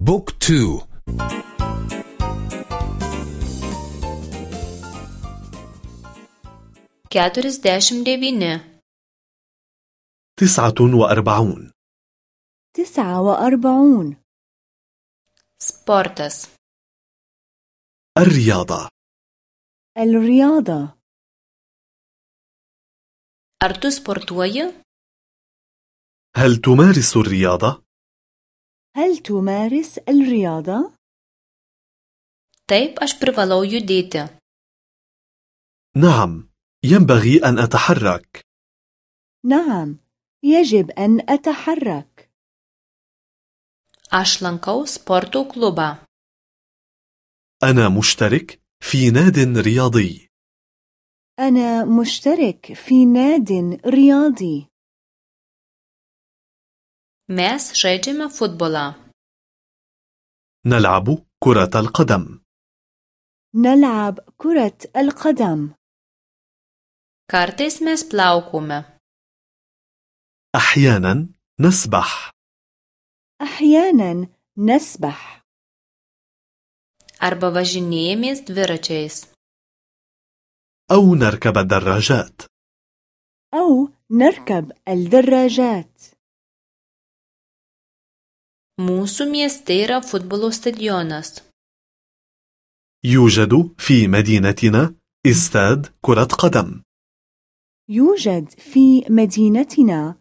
بوك تو. Keturiasdešimt devyni تسعة وأربعون. تسعة وأربعون. Sportas. الرياضة. الرياضة. tu sportuoji? هل تمارس الرياضة؟ هل تمارس الرياضة؟ Taip, aš privalau judėti. نعم ينبغي أن أتحرك نعم يجب أن أتحرك Aš lankau sporto klubą. أنا مشترك في ناد رياضي أنا مشترك في ناد رياضي Mes žaidžiame futbolą. نلعب كرة القدم نلعب كرة القدم Kartais mes plaukome. أحيانا نسبح أحيانا نسبح Arba važinėjamės dviračiais. أو نركب الدراجات أو نركب الدراجات Mūsų mieste yra futbolo stadionas. يوجد في مدينتنا استاد كرة قدم يوجد في مدينتنا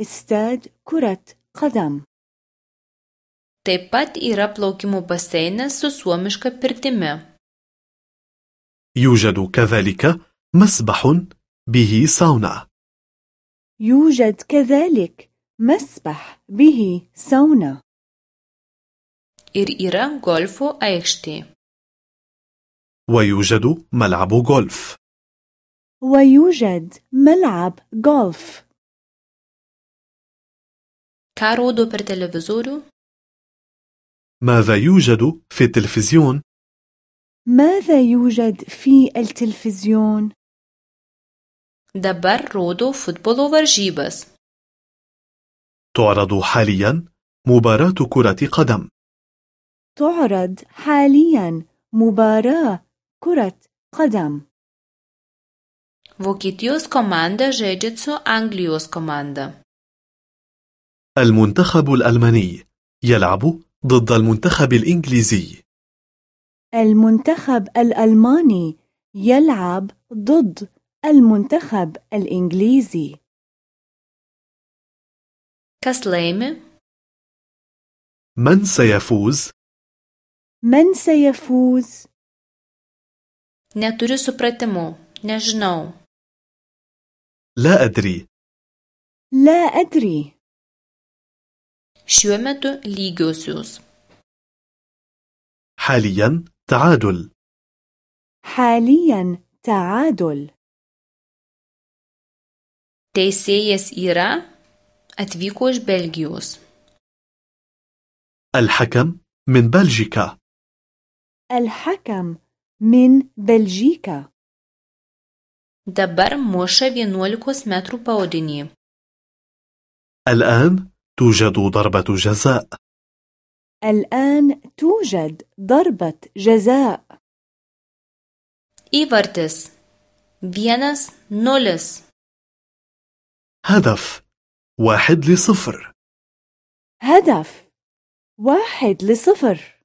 استاد كرة قدم Taip pat yra plaukimo baseinas su suomiška pirtimi. يوجد كذلك مسبح به ساونا يوجد كذلك مسبح به سونا Ir yra golfo aikštė. ويوجد ملعب غولف ويوجد ملعب غولف Ką rodo per televizorių? ماذا يوجد في التلفزيون؟ ماذا يوجد في التلفزيون؟ Dabar rodo futbolo varžybas. تعرض حاليا مباراة كرة قدم تعرض حاليا مباراة كرة قدم Vokietijos komanda žaidžia su Anglijos komanda. المنتخب الألماني يلعب ضد المنتخب الإنجليزي المنتخب الألماني يلعب ضد المنتخب الإنجليزي laimi? من سيفوز؟ من سيفوز؟ Neturiu supratimo. Nežinau. لا أدري لا أدري Šiuo metu lygiosios. حاليا تعادل حاليا تعادل Teisėjas yra atvyko iš Belgijos. الحكم من بلجيكا الحكم من بلجيكا. Dabar muša 11 metrų baudinį. الآن توجد ضربة جزاء. الآن توجد ضربة جزاء. Įvartis. Vienas nulis. هدف. واحد لصفر. هدف. واحد لصفر.